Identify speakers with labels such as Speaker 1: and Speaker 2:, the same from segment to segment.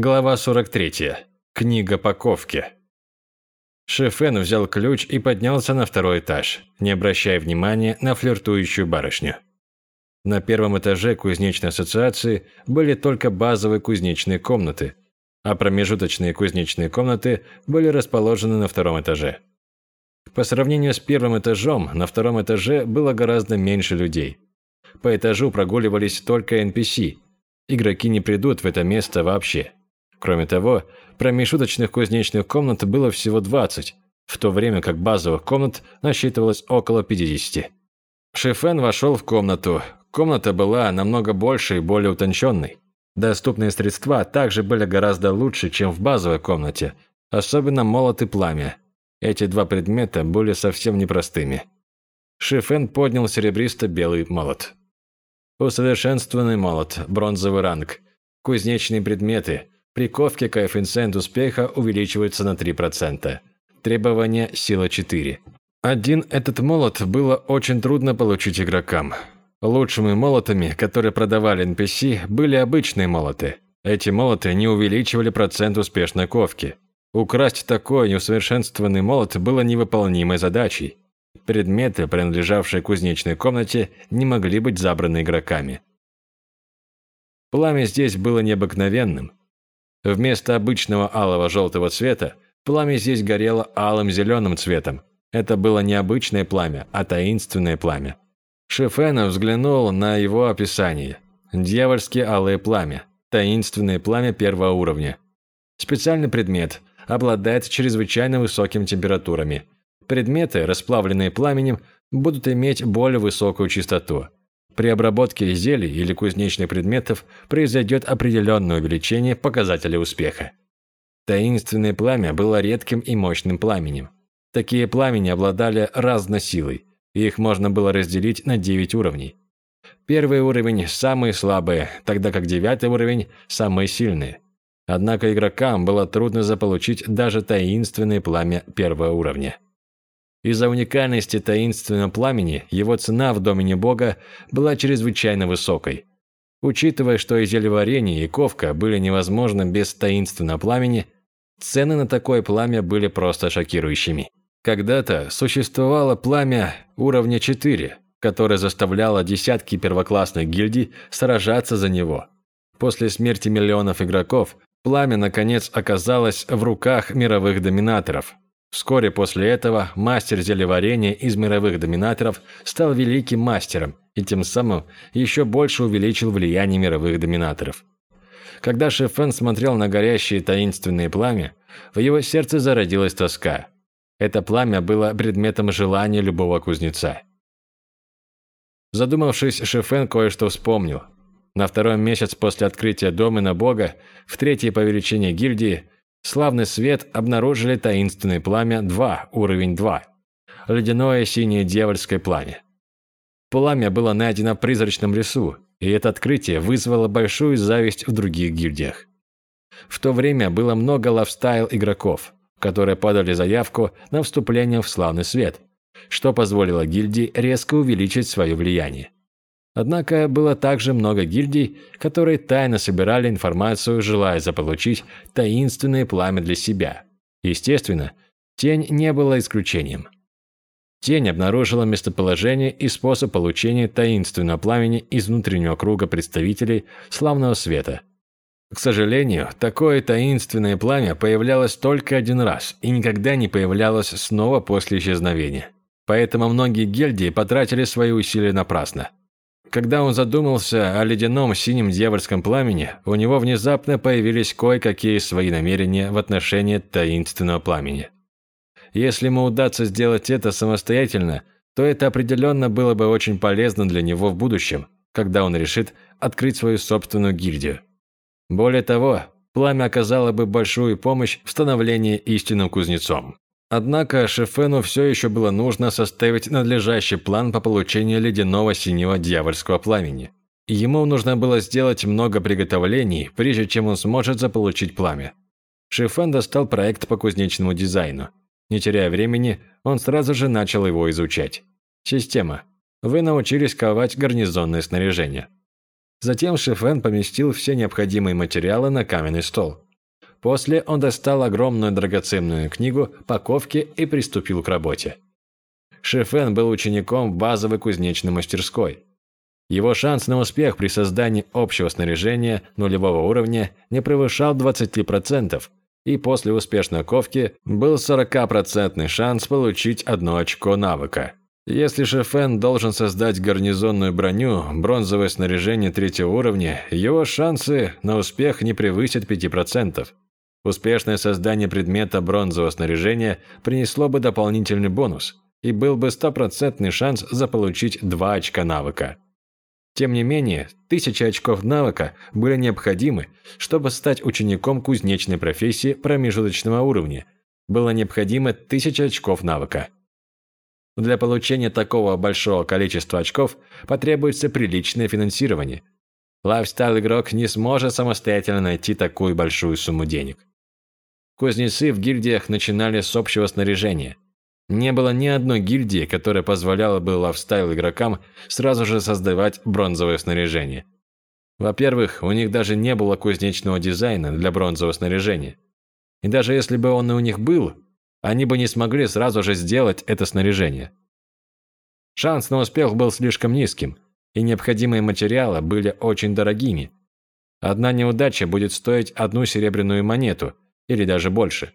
Speaker 1: Глава 43. Книга по ковке. Шефен взял ключ и поднялся на второй этаж, не обращая внимания на флиртующую барышню. На первом этаже кузнечной ассоциации были только базовые кузнечные комнаты, а промежуточные кузнечные комнаты были расположены на втором этаже. По сравнению с первым этажом, на втором этаже было гораздо меньше людей. По этажу прогуливались только NPC. Игроки не придут в это место вообще. Кроме того, промежуточных кузнечных комнат было всего 20, в то время как базовых комнат насчитывалось около 50. Шефен вошел в комнату. Комната была намного больше и более утонченной. Доступные средства также были гораздо лучше, чем в базовой комнате, особенно молот и пламя. Эти два предмета были совсем непростыми. Шефен поднял серебристо-белый молот. Усовершенствованный молот, бронзовый ранг, кузнечные предметы – при ковке коэффициент успеха увеличивается на 3%. Требование сила 4. Один этот молот было очень трудно получить игрокам. Лучшими молотами, которые продавали NPC, были обычные молоты. Эти молоты не увеличивали процент успешной ковки. Украсть такой неусовершенствованный молот было невыполнимой задачей. Предметы, принадлежавшие кузнечной комнате, не могли быть забраны игроками. Пламя здесь было необыкновенным. Вместо обычного алого-желтого цвета, пламя здесь горело алым зеленым цветом. Это было не обычное пламя, а таинственное пламя. Шефена взглянул на его описание. Дьявольские алое пламя. Таинственное пламя первого уровня. Специальный предмет. Обладает чрезвычайно высокими температурами. Предметы, расплавленные пламенем, будут иметь более высокую частоту. При обработке изделий или кузнечных предметов произойдет определенное увеличение показателя успеха. Таинственное пламя было редким и мощным пламенем. Такие пламени обладали разной силой, и их можно было разделить на 9 уровней. Первый уровень – самые слабые, тогда как девятый уровень – самые сильные. Однако игрокам было трудно заполучить даже таинственное пламя первого уровня. Из-за уникальности таинственного пламени его цена в домене бога была чрезвычайно высокой. Учитывая, что и зельеварение, и ковка были невозможны без таинственного пламени, цены на такое пламя были просто шокирующими. Когда-то существовало пламя уровня 4, которое заставляло десятки первоклассных гильдий сражаться за него. После смерти миллионов игроков, пламя наконец оказалось в руках мировых доминаторов – Вскоре после этого мастер зелеварения из мировых доминаторов стал великим мастером и тем самым еще больше увеличил влияние мировых доминаторов. Когда Шефен смотрел на горящее таинственное пламя, в его сердце зародилась тоска. Это пламя было предметом желания любого кузнеца. Задумавшись, Шефен кое-что вспомнил. На второй месяц после открытия дома на бога, в третьей по величине гильдии, Славный свет обнаружили таинственное пламя 2, уровень 2. Ледяное синее дьявольское пламя. Пламя было найдено в призрачном лесу, и это открытие вызвало большую зависть в других гильдиях. В то время было много лавстайл игроков, которые подали заявку на вступление в славный свет, что позволило гильдии резко увеличить свое влияние. Однако было также много гильдий, которые тайно собирали информацию, желая заполучить таинственное пламя для себя. Естественно, Тень не была исключением. Тень обнаружила местоположение и способ получения таинственного пламени из внутреннего круга представителей славного света. К сожалению, такое таинственное пламя появлялось только один раз и никогда не появлялось снова после исчезновения. Поэтому многие гильдии потратили свои усилия напрасно. Когда он задумался о ледяном синем дьявольском пламени, у него внезапно появились кое-какие свои намерения в отношении таинственного пламени. Если ему удастся сделать это самостоятельно, то это определенно было бы очень полезно для него в будущем, когда он решит открыть свою собственную гильдию. Более того, пламя оказало бы большую помощь в становлении истинным кузнецом. Однако Шефену все еще было нужно составить надлежащий план по получению ледяного синего дьявольского пламени. Ему нужно было сделать много приготовлений, прежде чем он сможет заполучить пламя. Шефен достал проект по кузнечному дизайну. Не теряя времени, он сразу же начал его изучать. Система. Вы научились ковать гарнизонное снаряжение. Затем Шефен поместил все необходимые материалы на каменный стол. После он достал огромную драгоценную книгу по ковке и приступил к работе. Шефен был учеником в базовой кузнечной мастерской. Его шанс на успех при создании общего снаряжения нулевого уровня не превышал 20%, и после успешной ковки был 40% шанс получить одно очко навыка. Если Шефен должен создать гарнизонную броню, бронзовое снаряжение третьего уровня, его шансы на успех не превысят 5%. Успешное создание предмета бронзового снаряжения принесло бы дополнительный бонус, и был бы стопроцентный шанс заполучить 2 очка навыка. Тем не менее, тысячи очков навыка были необходимы, чтобы стать учеником кузнечной профессии промежуточного уровня. Было необходимо тысяча очков навыка. Для получения такого большого количества очков потребуется приличное финансирование. Лайфстайл-игрок не сможет самостоятельно найти такую большую сумму денег. Кузнецы в гильдиях начинали с общего снаряжения. Не было ни одной гильдии, которая позволяла бы лайфстайл-игрокам сразу же создавать бронзовое снаряжение. Во-первых, у них даже не было кузнечного дизайна для бронзового снаряжения. И даже если бы он у них был, они бы не смогли сразу же сделать это снаряжение. Шанс на успех был слишком низким, и необходимые материалы были очень дорогими. Одна неудача будет стоить одну серебряную монету, или даже больше.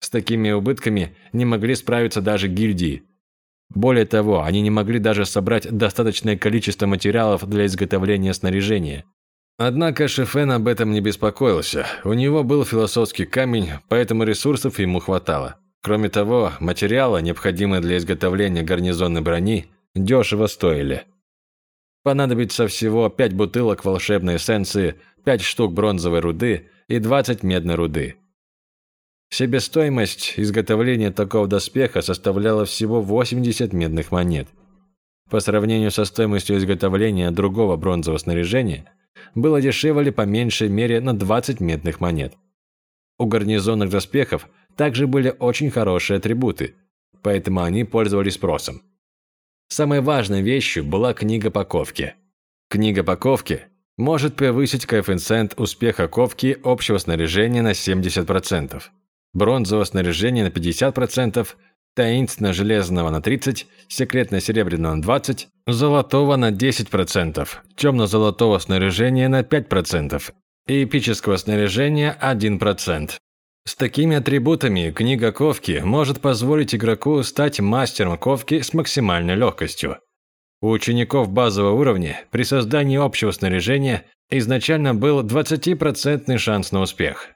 Speaker 1: С такими убытками не могли справиться даже гильдии. Более того, они не могли даже собрать достаточное количество материалов для изготовления снаряжения. Однако Шефен об этом не беспокоился. У него был философский камень, поэтому ресурсов ему хватало. Кроме того, материалы, необходимые для изготовления гарнизонной брони, дешево стоили. Понадобится всего 5 бутылок волшебной эссенции, 5 штук бронзовой руды и 20 медной руды. Себестоимость изготовления такого доспеха составляла всего 80 медных монет. По сравнению со стоимостью изготовления другого бронзового снаряжения – было дешевле по меньшей мере на 20 медных монет. У гарнизонных доспехов также были очень хорошие атрибуты, поэтому они пользовались спросом. Самой важной вещью была книга по ковке. Книга по ковке может превысить коэффициент успеха ковки общего снаряжения на 70%, бронзового снаряжения на 50%, таинственно-железного на 30%, секретно-серебряного на 20%, золотого на 10%, темно-золотого снаряжения на 5% и эпического снаряжения 1%. С такими атрибутами книга ковки может позволить игроку стать мастером ковки с максимальной легкостью. У учеников базового уровня при создании общего снаряжения изначально был 20% шанс на успех.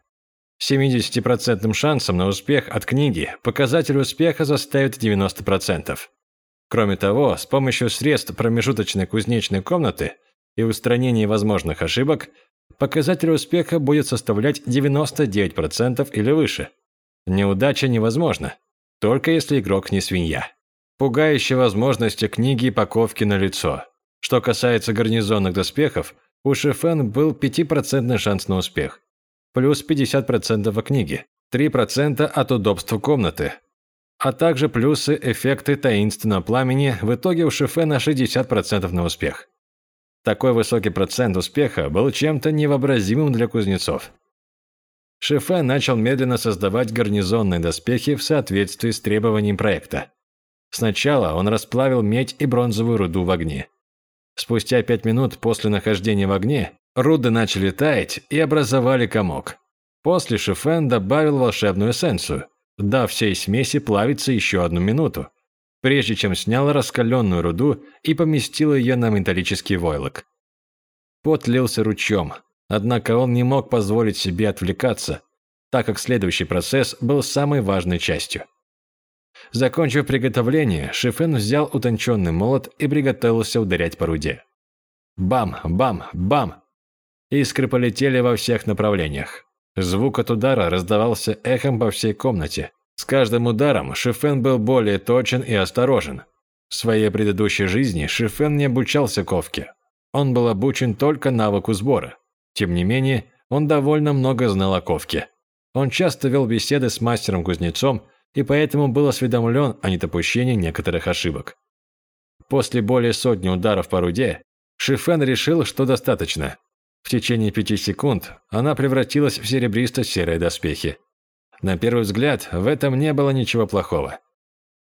Speaker 1: 70% шансом на успех от книги показатель успеха заставит 90%. Кроме того, с помощью средств промежуточной кузнечной комнаты и устранения возможных ошибок, показатель успеха будет составлять 99% или выше. Неудача невозможна, только если игрок не свинья. Пугающие возможности книги и паковки на лицо. Что касается гарнизонных доспехов, у Шефен был 5% шанс на успех плюс 50% в книге, 3% от удобства комнаты, а также плюсы эффекты таинственного пламени в итоге у Шифена 60% на успех. Такой высокий процент успеха был чем-то невообразимым для кузнецов. Шифе начал медленно создавать гарнизонные доспехи в соответствии с требованием проекта. Сначала он расплавил медь и бронзовую руду в огне. Спустя пять минут после нахождения в огне Руды начали таять и образовали комок. После Шифен добавил волшебную эссенцию, дав всей смеси плавиться еще одну минуту, прежде чем снял раскаленную руду и поместил ее на металлический войлок. Пот лился ручьем, однако он не мог позволить себе отвлекаться, так как следующий процесс был самой важной частью. Закончив приготовление, Шифен взял утонченный молот и приготовился ударять по руде. Бам, бам, бам! Искры полетели во всех направлениях. Звук от удара раздавался эхом по всей комнате. С каждым ударом Шифен был более точен и осторожен. В своей предыдущей жизни Шифен не обучался ковке. Он был обучен только навыку сбора. Тем не менее, он довольно много знал о ковке. Он часто вел беседы с мастером-кузнецом и поэтому был осведомлен о недопущении некоторых ошибок. После более сотни ударов по руде, Шифен решил, что достаточно. В течение пяти секунд она превратилась в серебристо-серые доспехи. На первый взгляд, в этом не было ничего плохого.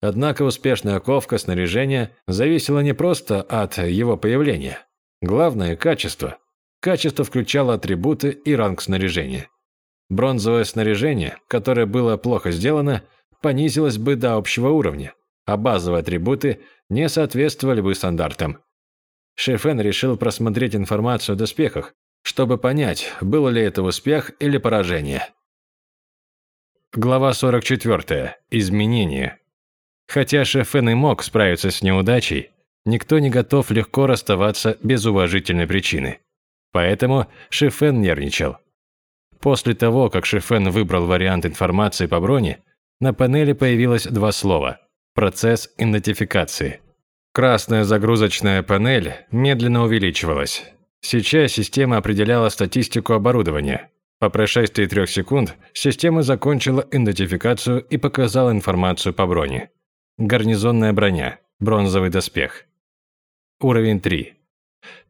Speaker 1: Однако успешная ковка снаряжения зависела не просто от его появления. Главное – качество. Качество включало атрибуты и ранг снаряжения. Бронзовое снаряжение, которое было плохо сделано, понизилось бы до общего уровня, а базовые атрибуты не соответствовали бы стандартам. Шефен решил просмотреть информацию о доспехах, чтобы понять, было ли это успех или поражение. Глава 44. Изменения. Хотя Шефен и мог справиться с неудачей, никто не готов легко расставаться без уважительной причины. Поэтому Шефен нервничал. После того, как Шефен выбрал вариант информации по броне, на панели появилось два слова «Процесс идентификации». Красная загрузочная панель медленно увеличивалась. Сейчас система определяла статистику оборудования. По прошествии трех секунд система закончила идентификацию и показала информацию по броне. Гарнизонная броня. Бронзовый доспех. Уровень 3.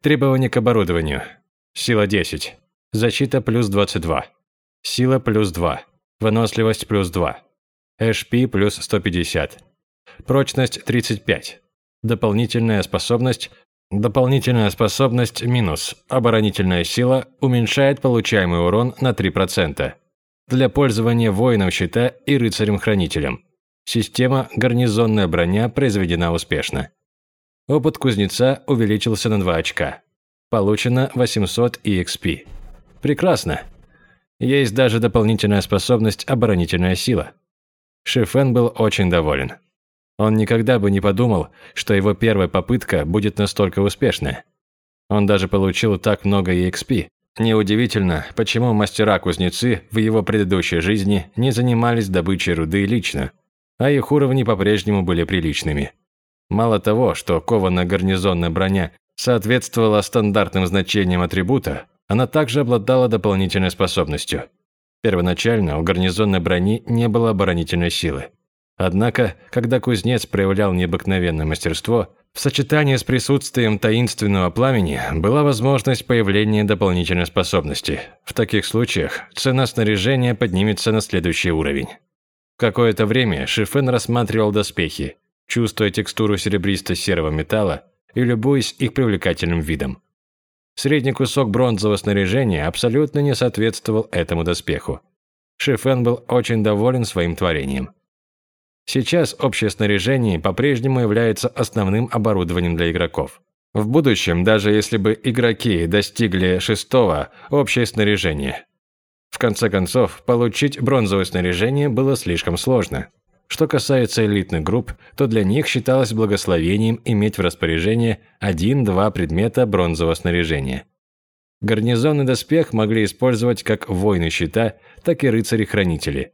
Speaker 1: Требования к оборудованию. Сила 10. Защита плюс 22. Сила плюс 2. Выносливость плюс 2. HP плюс 150. Прочность 35. Дополнительная способность Дополнительная способность минус. Оборонительная сила уменьшает получаемый урон на 3%. Для пользования воином щита и рыцарем-хранителем. Система гарнизонная броня произведена успешно. Опыт кузнеца увеличился на 2 очка. Получено 800 EXP. Прекрасно. Есть даже дополнительная способность оборонительная сила. Шифен был очень доволен. Он никогда бы не подумал, что его первая попытка будет настолько успешная. Он даже получил так много EXP. Неудивительно, почему мастера-кузнецы в его предыдущей жизни не занимались добычей руды лично, а их уровни по-прежнему были приличными. Мало того, что кованая гарнизонная броня соответствовала стандартным значениям атрибута, она также обладала дополнительной способностью. Первоначально у гарнизонной брони не было оборонительной силы. Однако, когда кузнец проявлял необыкновенное мастерство, в сочетании с присутствием таинственного пламени была возможность появления дополнительной способности. В таких случаях цена снаряжения поднимется на следующий уровень. Какое-то время Шифен рассматривал доспехи, чувствуя текстуру серебристо-серого металла и любуясь их привлекательным видом. Средний кусок бронзового снаряжения абсолютно не соответствовал этому доспеху. Шифен был очень доволен своим творением. Сейчас общее снаряжение по-прежнему является основным оборудованием для игроков. В будущем, даже если бы игроки достигли шестого, общее снаряжение. В конце концов, получить бронзовое снаряжение было слишком сложно. Что касается элитных групп, то для них считалось благословением иметь в распоряжении один-два предмета бронзового снаряжения. Гарнизонный доспех могли использовать как воины щита, так и рыцари-хранители –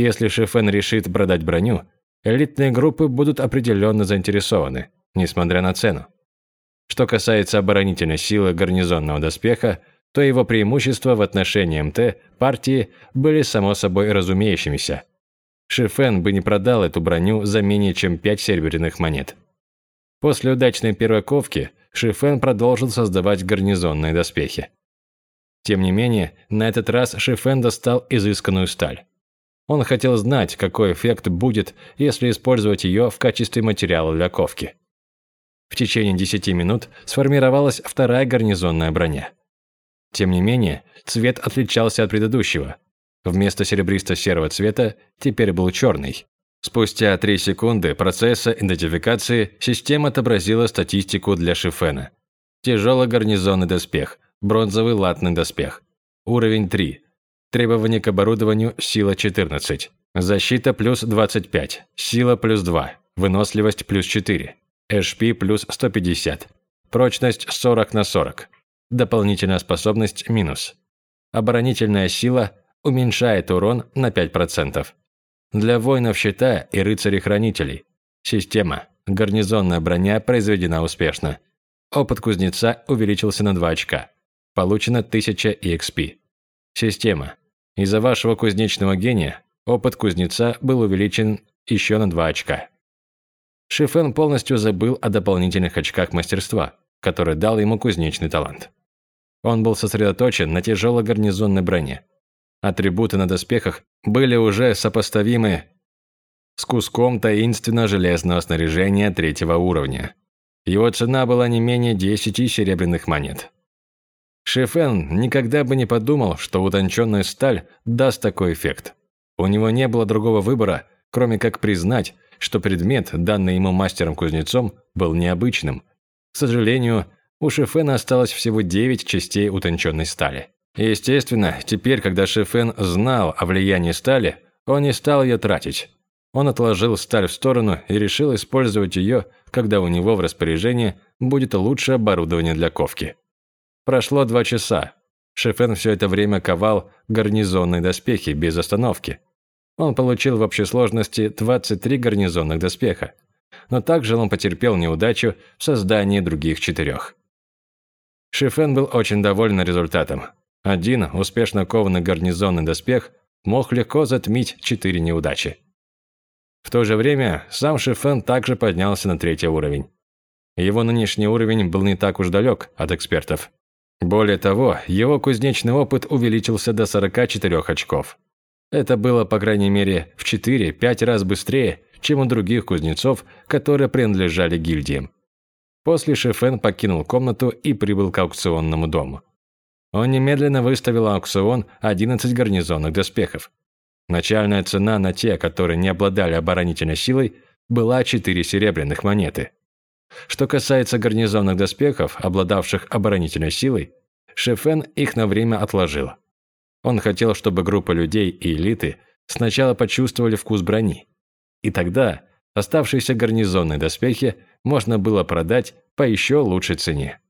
Speaker 1: если Шефен решит продать броню, элитные группы будут определенно заинтересованы, несмотря на цену. Что касается оборонительной силы гарнизонного доспеха, то его преимущества в отношении МТ партии были само собой разумеющимися. Шифен бы не продал эту броню за менее чем 5 серебряных монет. После удачной первой ковки Шифен продолжил создавать гарнизонные доспехи. Тем не менее, на этот раз Шифен достал изысканную сталь. Он хотел знать, какой эффект будет, если использовать ее в качестве материала для ковки. В течение 10 минут сформировалась вторая гарнизонная броня. Тем не менее, цвет отличался от предыдущего. Вместо серебристо-серого цвета теперь был черный. Спустя 3 секунды процесса идентификации система отобразила статистику для Шифена. Тяжелый гарнизонный доспех, бронзовый латный доспех. Уровень 3. Требования к оборудованию – сила 14. Защита плюс 25. Сила плюс 2. Выносливость плюс 4. HP плюс 150. Прочность 40 на 40. Дополнительная способность минус. Оборонительная сила уменьшает урон на 5%. Для воинов щита и рыцарей-хранителей. Система. Гарнизонная броня произведена успешно. Опыт кузнеца увеличился на 2 очка. Получено 1000 EXP. Система. Из-за вашего кузнечного гения опыт кузнеца был увеличен еще на 2 очка. Шифен полностью забыл о дополнительных очках мастерства, которые дал ему кузнечный талант. Он был сосредоточен на тяжелой гарнизонной броне. Атрибуты на доспехах были уже сопоставимы с куском таинственно железного снаряжения третьего уровня. Его цена была не менее 10 серебряных монет. Шефен никогда бы не подумал, что утонченная сталь даст такой эффект. У него не было другого выбора, кроме как признать, что предмет, данный ему мастером-кузнецом, был необычным. К сожалению, у Шефена осталось всего 9 частей утонченной стали. Естественно, теперь, когда Шефен знал о влиянии стали, он не стал ее тратить. Он отложил сталь в сторону и решил использовать ее, когда у него в распоряжении будет лучшее оборудование для ковки. Прошло два часа. Шефен все это время ковал гарнизонные доспехи без остановки. Он получил в общей сложности 23 гарнизонных доспеха, но также он потерпел неудачу в создании других четырех. Шифен был очень доволен результатом. Один успешно кованный гарнизонный доспех мог легко затмить четыре неудачи. В то же время сам Шифен также поднялся на третий уровень. Его нынешний уровень был не так уж далек от экспертов. Более того, его кузнечный опыт увеличился до 44 очков. Это было, по крайней мере, в 4-5 раз быстрее, чем у других кузнецов, которые принадлежали гильдиям. После Шефен покинул комнату и прибыл к аукционному дому. Он немедленно выставил аукцион 11 гарнизонных доспехов. Начальная цена на те, которые не обладали оборонительной силой, была 4 серебряных монеты. Что касается гарнизонных доспехов, обладавших оборонительной силой, Шефен их на время отложил. Он хотел, чтобы группа людей и элиты сначала почувствовали вкус брони. И тогда оставшиеся гарнизонные доспехи можно было продать по еще лучшей цене.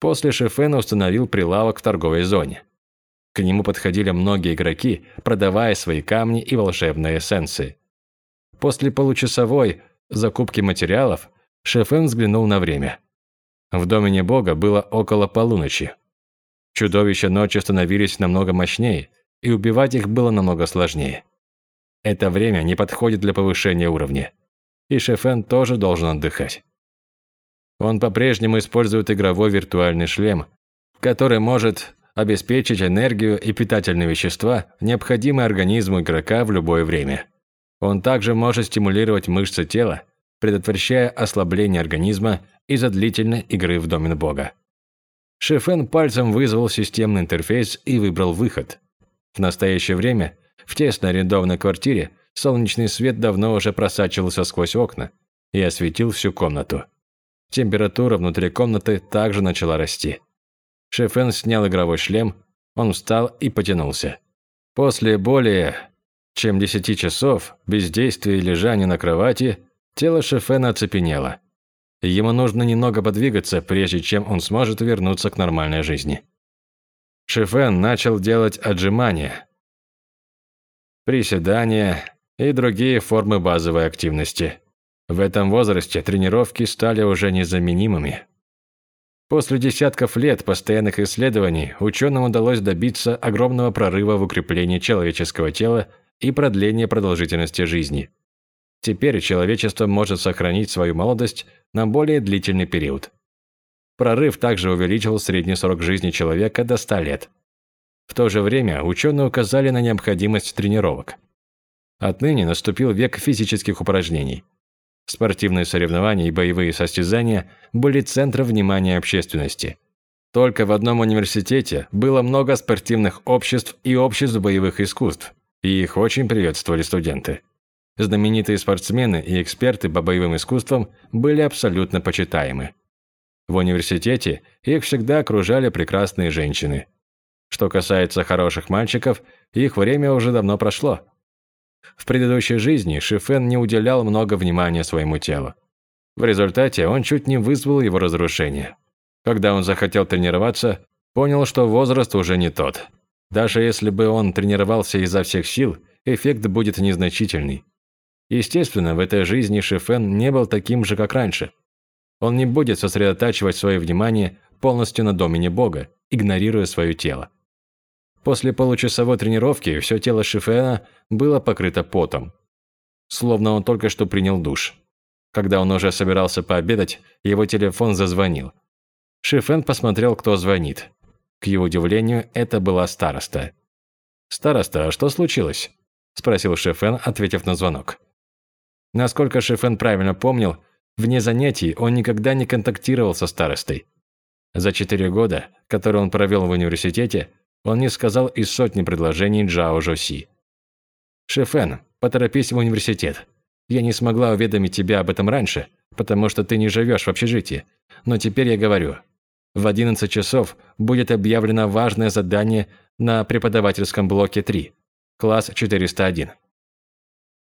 Speaker 1: После Шефена установил прилавок в торговой зоне. К нему подходили многие игроки, продавая свои камни и волшебные эссенции. После получасовой закупки материалов Шефен взглянул на время. В доме бога было около полуночи. Чудовища ночи становились намного мощнее, и убивать их было намного сложнее. Это время не подходит для повышения уровня. И Шефен тоже должен отдыхать. Он по-прежнему использует игровой виртуальный шлем, который может обеспечить энергию и питательные вещества, необходимые организму игрока в любое время. Он также может стимулировать мышцы тела, предотвращая ослабление организма из-за длительной игры в домен бога. Шефен пальцем вызвал системный интерфейс и выбрал выход. В настоящее время в тесной арендованной квартире солнечный свет давно уже просачивался сквозь окна и осветил всю комнату. Температура внутри комнаты также начала расти. Шефен снял игровой шлем, он встал и потянулся. После более чем 10 часов бездействия и лежания на кровати, тело Шефена оцепенело. Ему нужно немного подвигаться, прежде чем он сможет вернуться к нормальной жизни. Шефен начал делать отжимания, приседания и другие формы базовой активности. В этом возрасте тренировки стали уже незаменимыми. После десятков лет постоянных исследований ученым удалось добиться огромного прорыва в укреплении человеческого тела и продления продолжительности жизни. Теперь человечество может сохранить свою молодость на более длительный период. Прорыв также увеличил средний срок жизни человека до 100 лет. В то же время ученые указали на необходимость тренировок. Отныне наступил век физических упражнений – Спортивные соревнования и боевые состязания были центром внимания общественности. Только в одном университете было много спортивных обществ и обществ боевых искусств, и их очень приветствовали студенты. Знаменитые спортсмены и эксперты по боевым искусствам были абсолютно почитаемы. В университете их всегда окружали прекрасные женщины. Что касается хороших мальчиков, их время уже давно прошло. В предыдущей жизни Шифен не уделял много внимания своему телу. В результате он чуть не вызвал его разрушение. Когда он захотел тренироваться, понял, что возраст уже не тот. Даже если бы он тренировался изо всех сил, эффект будет незначительный. Естественно, в этой жизни Шифен не был таким же, как раньше. Он не будет сосредотачивать свое внимание полностью на домене Бога, игнорируя свое тело. После получасовой тренировки все тело Шифена было покрыто потом. Словно он только что принял душ. Когда он уже собирался пообедать, его телефон зазвонил. Шифен посмотрел, кто звонит. К его удивлению, это была староста. «Староста, а что случилось?» – спросил Шифен, ответив на звонок. Насколько Шифен правильно помнил, вне занятий он никогда не контактировал со старостой. За четыре года, которые он провел в университете, он не сказал и сотни предложений Джао Жоси. «Шифен, поторопись в университет. Я не смогла уведомить тебя об этом раньше, потому что ты не живешь в общежитии. Но теперь я говорю. В 11 часов будет объявлено важное задание на преподавательском блоке 3, класс 401.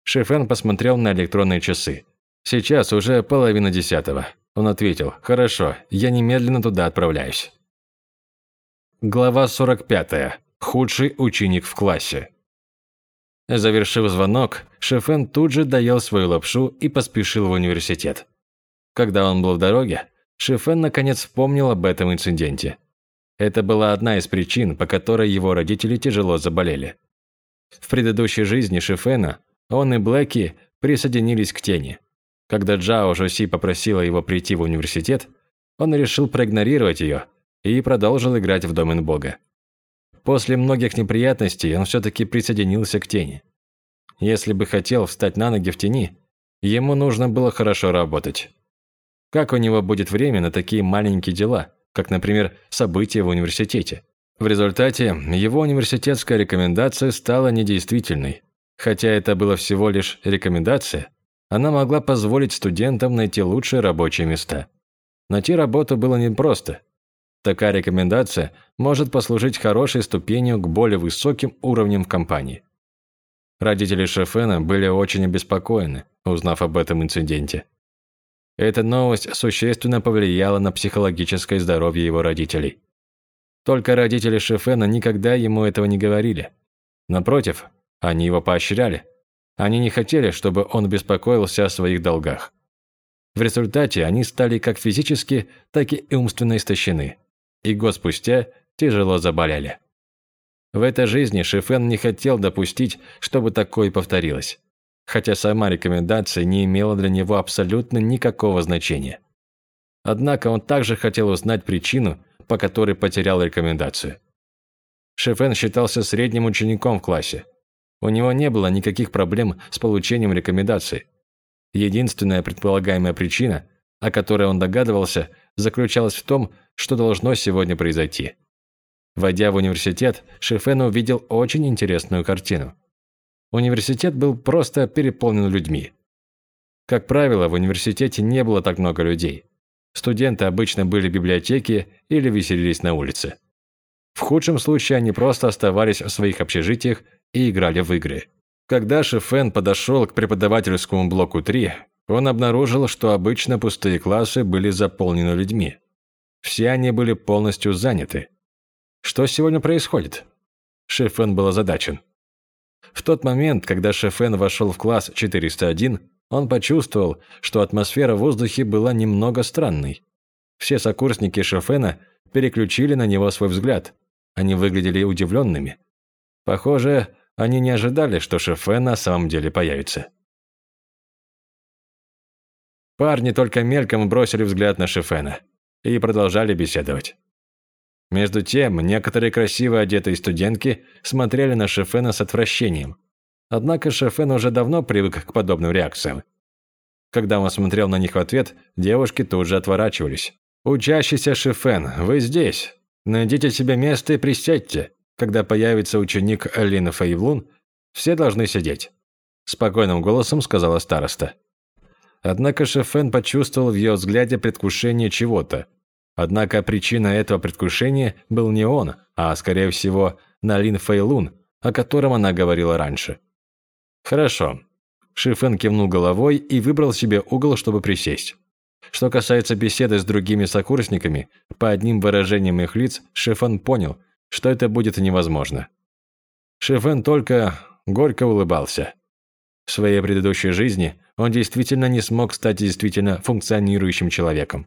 Speaker 1: Шефен посмотрел на электронные часы. Сейчас уже половина десятого. Он ответил, «Хорошо, я немедленно туда отправляюсь». Глава 45. Худший ученик в классе. Завершив звонок, Шефен тут же доел свою лапшу и поспешил в университет. Когда он был в дороге, Шефен наконец вспомнил об этом инциденте. Это была одна из причин, по которой его родители тяжело заболели. В предыдущей жизни Шефена он и Блэки присоединились к тени. Когда Джао Жоси попросила его прийти в университет, он решил проигнорировать ее и продолжил играть в Домен Бога. После многих неприятностей он все-таки присоединился к тени. Если бы хотел встать на ноги в тени, ему нужно было хорошо работать. Как у него будет время на такие маленькие дела, как, например, события в университете? В результате его университетская рекомендация стала недействительной. Хотя это было всего лишь рекомендация, она могла позволить студентам найти лучшие рабочие места. Найти работу было непросто, Такая рекомендация может послужить хорошей ступенью к более высоким уровням в компании. Родители Шефена были очень обеспокоены, узнав об этом инциденте. Эта новость существенно повлияла на психологическое здоровье его родителей. Только родители Шефена никогда ему этого не говорили. Напротив, они его поощряли. Они не хотели, чтобы он беспокоился о своих долгах. В результате они стали как физически, так и умственно истощены и год спустя тяжело заболели. В этой жизни Шифен не хотел допустить, чтобы такое повторилось, хотя сама рекомендация не имела для него абсолютно никакого значения. Однако он также хотел узнать причину, по которой потерял рекомендацию. Шефен считался средним учеником в классе. У него не было никаких проблем с получением рекомендаций. Единственная предполагаемая причина, о которой он догадывался, заключалась в том, что должно сегодня произойти. Войдя в университет, Шифен увидел очень интересную картину. Университет был просто переполнен людьми. Как правило, в университете не было так много людей. Студенты обычно были в библиотеке или веселились на улице. В худшем случае они просто оставались в своих общежитиях и играли в игры. Когда Шифен подошел к преподавательскому блоку 3, он обнаружил, что обычно пустые классы были заполнены людьми. Все они были полностью заняты. Что сегодня происходит? Шефен был озадачен. В тот момент, когда Шефен вошел в класс 401, он почувствовал, что атмосфера в воздухе была немного странной. Все сокурсники Шефена переключили на него свой взгляд. Они выглядели удивленными. Похоже, они не ожидали, что Шефен на самом деле появится. Парни только мельком бросили взгляд на Шефена и продолжали беседовать. Между тем, некоторые красиво одетые студентки смотрели на Шефена с отвращением. Однако Шефен уже давно привык к подобным реакциям. Когда он смотрел на них в ответ, девушки тут же отворачивались. «Учащийся Шефен, вы здесь. Найдите себе место и присядьте. Когда появится ученик Алина Фейвлун, все должны сидеть», – спокойным голосом сказала староста. Однако Шефен почувствовал в ее взгляде предвкушение чего-то. Однако причина этого предвкушения был не он, а, скорее всего, Налин Фейлун, о котором она говорила раньше. «Хорошо». Шифен кивнул головой и выбрал себе угол, чтобы присесть. Что касается беседы с другими сокурсниками, по одним выражениям их лиц Шифен понял, что это будет невозможно. Шифен только горько улыбался. В своей предыдущей жизни он действительно не смог стать действительно функционирующим человеком.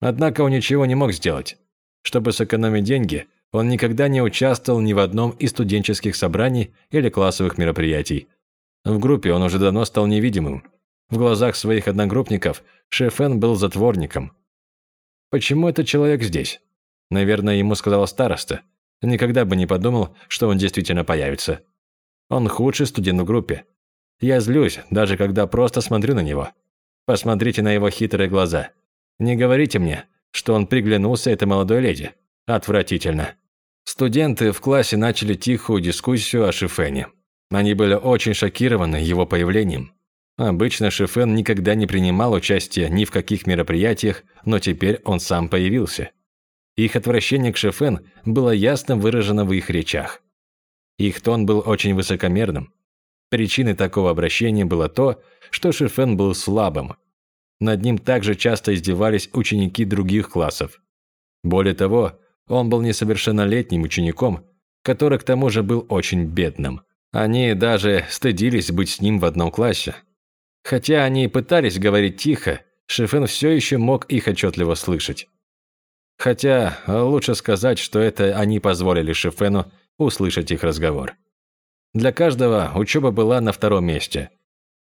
Speaker 1: Однако он ничего не мог сделать. Чтобы сэкономить деньги, он никогда не участвовал ни в одном из студенческих собраний или классовых мероприятий. В группе он уже давно стал невидимым. В глазах своих одногруппников Шефен был затворником. Почему этот человек здесь? Наверное, ему сказал староста. Никогда бы не подумал, что он действительно появится. Он худший студент в группе. Я злюсь, даже когда просто смотрю на него. Посмотрите на его хитрые глаза. Не говорите мне, что он приглянулся этой молодой леди. Отвратительно. Студенты в классе начали тихую дискуссию о Шифене. Они были очень шокированы его появлением. Обычно Шифен никогда не принимал участия ни в каких мероприятиях, но теперь он сам появился. Их отвращение к Шифен было ясно выражено в их речах. Их тон был очень высокомерным. Причиной такого обращения было то, что Шифен был слабым. Над ним также часто издевались ученики других классов. Более того, он был несовершеннолетним учеником, который к тому же был очень бедным. Они даже стыдились быть с ним в одном классе. Хотя они и пытались говорить тихо, Шифен все еще мог их отчетливо слышать. Хотя лучше сказать, что это они позволили Шифену услышать их разговор. Для каждого учеба была на втором месте.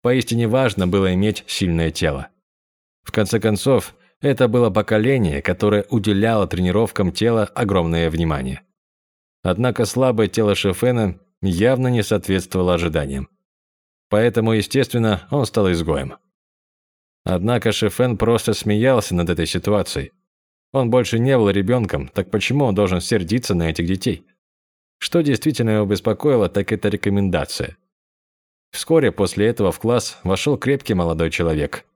Speaker 1: Поистине важно было иметь сильное тело. В конце концов, это было поколение, которое уделяло тренировкам тела огромное внимание. Однако слабое тело Шефена явно не соответствовало ожиданиям. Поэтому, естественно, он стал изгоем. Однако Шефен просто смеялся над этой ситуацией. Он больше не был ребенком, так почему он должен сердиться на этих детей? Что действительно его беспокоило, так это рекомендация. Вскоре после этого в класс вошел крепкий молодой человек.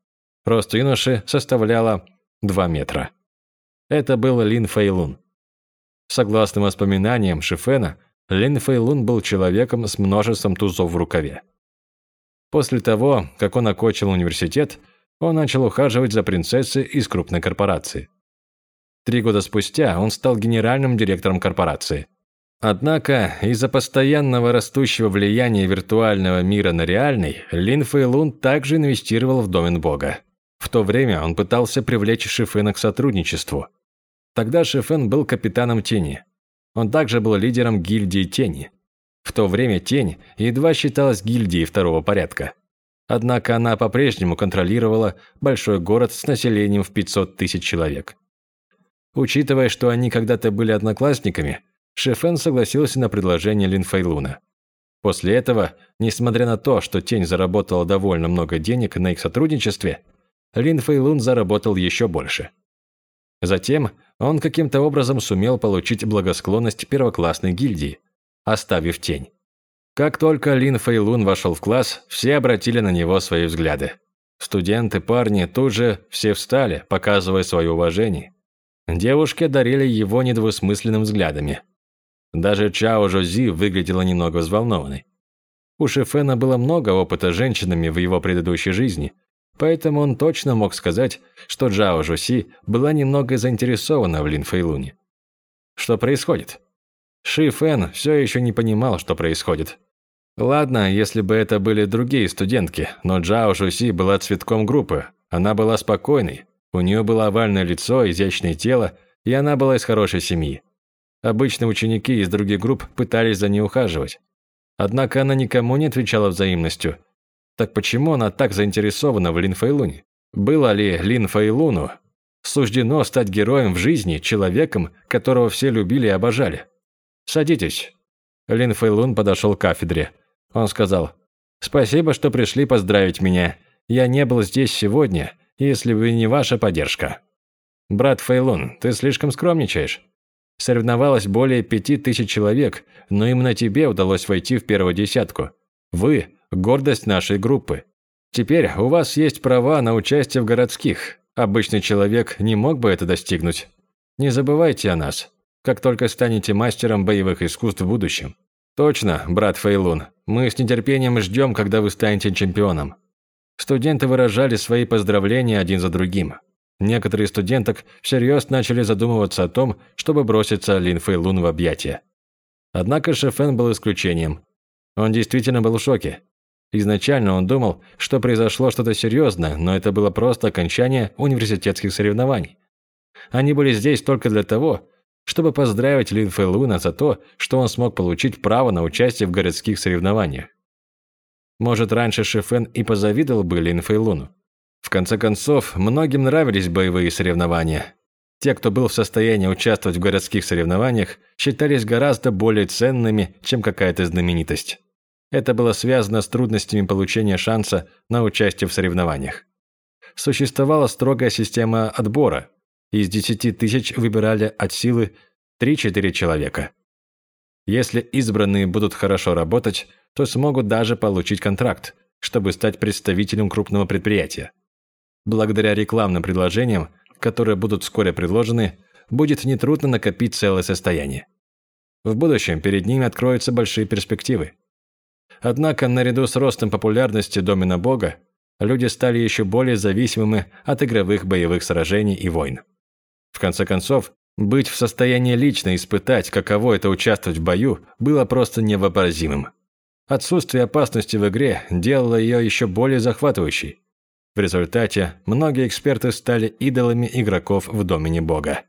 Speaker 1: Рост юноши составляло 2 метра. Это был Лин Фэйлун. Согласно воспоминаниям Шифена, Лин Фэйлун был человеком с множеством тузов в рукаве. После того, как он окончил университет, он начал ухаживать за принцессой из крупной корпорации. Три года спустя он стал генеральным директором корпорации. Однако, из-за постоянного растущего влияния виртуального мира на реальный, Лин Фэйлун также инвестировал в домен бога. В то время он пытался привлечь Шифена к сотрудничеству. Тогда Шифен был капитаном Тени. Он также был лидером гильдии Тени. В то время Тень едва считалась гильдией второго порядка. Однако она по-прежнему контролировала большой город с населением в 500 тысяч человек. Учитывая, что они когда-то были одноклассниками, Шефен согласился на предложение Линфейлуна. После этого, несмотря на то, что Тень заработала довольно много денег на их сотрудничестве, Лин Фэйлун заработал еще больше. Затем он каким-то образом сумел получить благосклонность первоклассной гильдии, оставив тень. Как только Лин Фэйлун вошел в класс, все обратили на него свои взгляды. Студенты, парни тут же все встали, показывая свое уважение. Девушки дарили его недвусмысленным взглядами. Даже Чао Жози выглядела немного взволнованной. У Шифена было много опыта с женщинами в его предыдущей жизни, Поэтому он точно мог сказать, что Джао Жуси была немного заинтересована в Лин Фэйлуне. Что происходит? Ши Фэн все еще не понимал, что происходит. Ладно, если бы это были другие студентки, но Джао Жуси была цветком группы. Она была спокойной, у нее было овальное лицо, изящное тело, и она была из хорошей семьи. Обычно ученики из других групп пытались за ней ухаживать. Однако она никому не отвечала взаимностью – так почему она так заинтересована в Лин Фэйлуне? Было ли Лин Фэйлуну суждено стать героем в жизни, человеком, которого все любили и обожали? «Садитесь». Лин Фэйлун подошел к кафедре. Он сказал, «Спасибо, что пришли поздравить меня. Я не был здесь сегодня, если бы не ваша поддержка». «Брат Фэйлун, ты слишком скромничаешь. Соревновалось более пяти тысяч человек, но именно тебе удалось войти в первую десятку. Вы гордость нашей группы. Теперь у вас есть права на участие в городских. Обычный человек не мог бы это достигнуть. Не забывайте о нас, как только станете мастером боевых искусств в будущем. Точно, брат Фейлун. Мы с нетерпением ждем, когда вы станете чемпионом. Студенты выражали свои поздравления один за другим. Некоторые студенток всерьез начали задумываться о том, чтобы броситься Лин Фейлун в объятия. Однако Шефен был исключением. Он действительно был в шоке. Изначально он думал, что произошло что-то серьезное, но это было просто окончание университетских соревнований. Они были здесь только для того, чтобы поздравить Лин Фэлуна за то, что он смог получить право на участие в городских соревнованиях. Может, раньше Шифен и позавидовал бы Лин Фэйлуну. В конце концов, многим нравились боевые соревнования. Те, кто был в состоянии участвовать в городских соревнованиях, считались гораздо более ценными, чем какая-то знаменитость. Это было связано с трудностями получения шанса на участие в соревнованиях. Существовала строгая система отбора. Из 10 тысяч выбирали от силы 3-4 человека. Если избранные будут хорошо работать, то смогут даже получить контракт, чтобы стать представителем крупного предприятия. Благодаря рекламным предложениям, которые будут вскоре предложены, будет нетрудно накопить целое состояние. В будущем перед ними откроются большие перспективы. Однако, наряду с ростом популярности Домина Бога, люди стали еще более зависимыми от игровых боевых сражений и войн. В конце концов, быть в состоянии лично испытать, каково это участвовать в бою, было просто невообразимым. Отсутствие опасности в игре делало ее еще более захватывающей. В результате многие эксперты стали идолами игроков в домене бога.